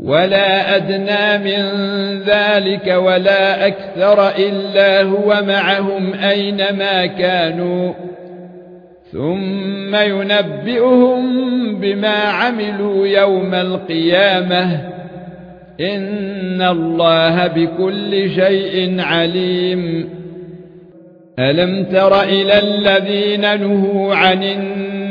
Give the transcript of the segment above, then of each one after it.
ولا أدنى من ذلك ولا أكثر إلا هو معهم أينما كانوا. ثم ينبئهم بما عملوا يوم القيامة. إن الله بكل شيء عليم. ألم تر إلى الذين نهوا عن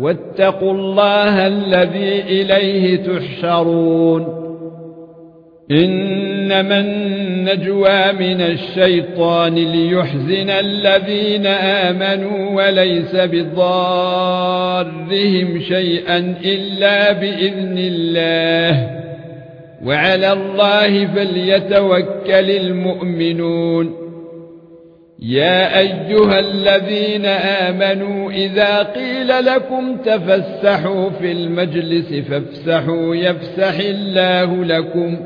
واتقوا الله الذي إليه تحشرون. إنما النجوى من الشيطان ليحزن الذين آمنوا وليس بضارهم شيئا إلا بإذن الله. وعلى الله فليتوكل المؤمنون. يا أيها الذين آمنوا إذا قيل لكم تفسحوا في المجلس فافسحوا يفسح الله لكم.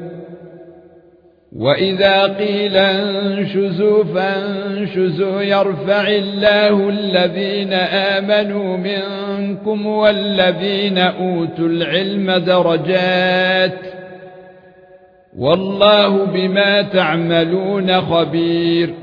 وإذا قيل انشزوا فانشزوا يرفع الله الذين آمنوا منكم والذين أوتوا العلم درجات. والله بما تعملون خبير.